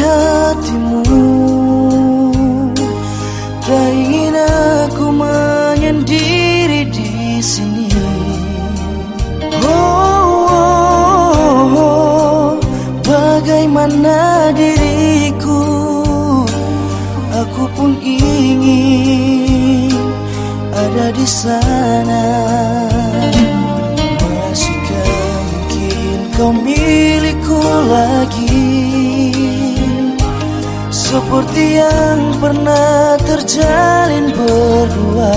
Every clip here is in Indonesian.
hatimu. Tak ingin aku menyendiri di sini. Oh, oh, oh, Bagaimana diriku? Aku pun ingin ada di sana. Masihkah mungkin kau milikku lagi. Seperti yang pernah terjalin berdua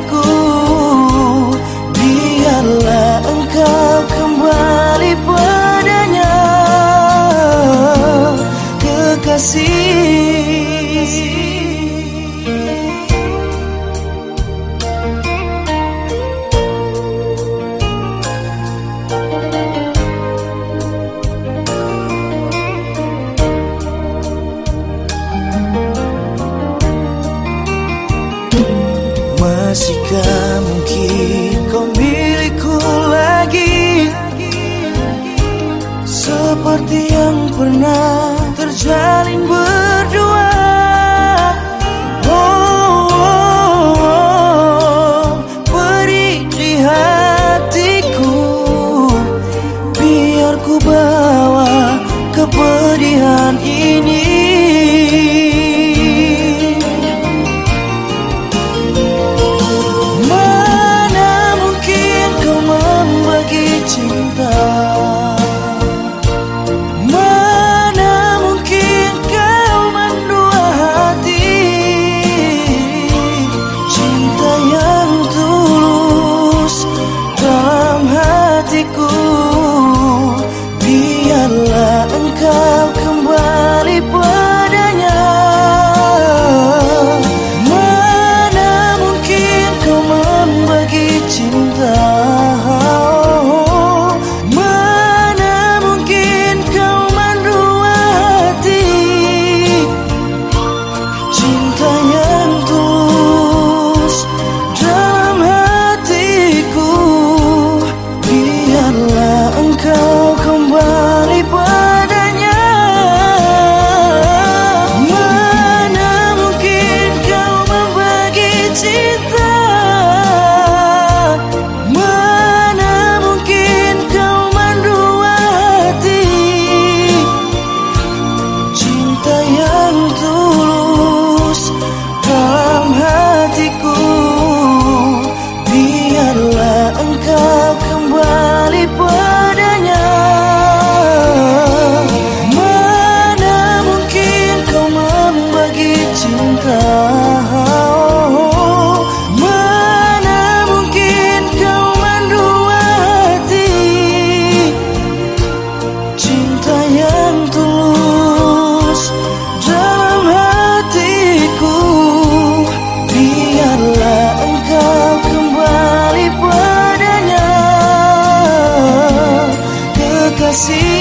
hatiku Biarlah engkau kembali padanya. Kekasih Masihkah mungkin kau milikku lagi? Seperti yang pernah see